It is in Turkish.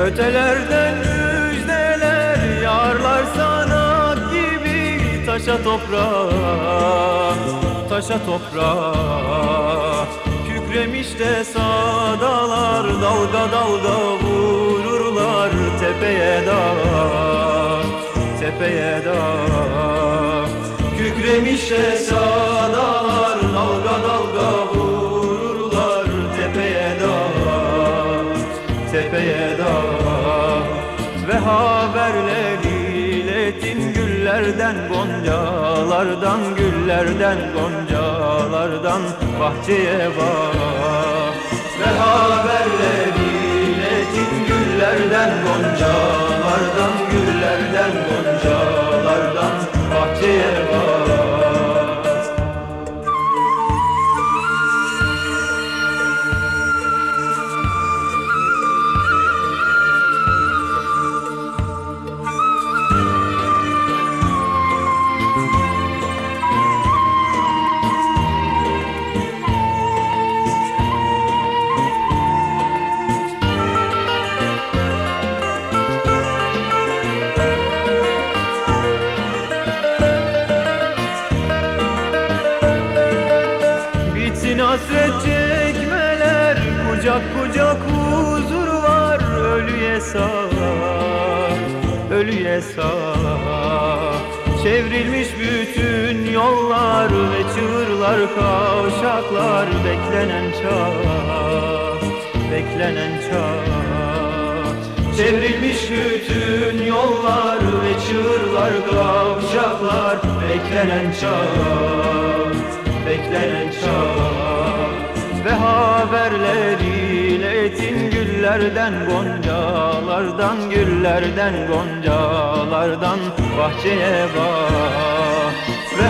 Ötelerden müjdeler yağarlar sana gibi Taşa toprağa, taşa toprağa. Kükremiş de sadalar dalga dalga vururlar Tepeye dağ, tepeye dağ. Kükremiş de sadalar dalga dalga vururlar Tepeye dağ, tepeye dağ iletin güllerden goncalardan Güllerden goncalardan bahçeye bak. Ve haberleri iletin güllerden goncalardan hasret çekmeler Kucak kucak huzur var. Ölüye sağ Ölüye sağ Çevrilmiş bütün yollar Ve çığırlar kavşaklar. Beklenen çağ Beklenen çağ. Çevrilmiş bütün yollar Ve çığırlar kavşaklar. Beklenen çağ iletin güllerden goncalardan Güllerden goncalardan bahçeye bak. Ve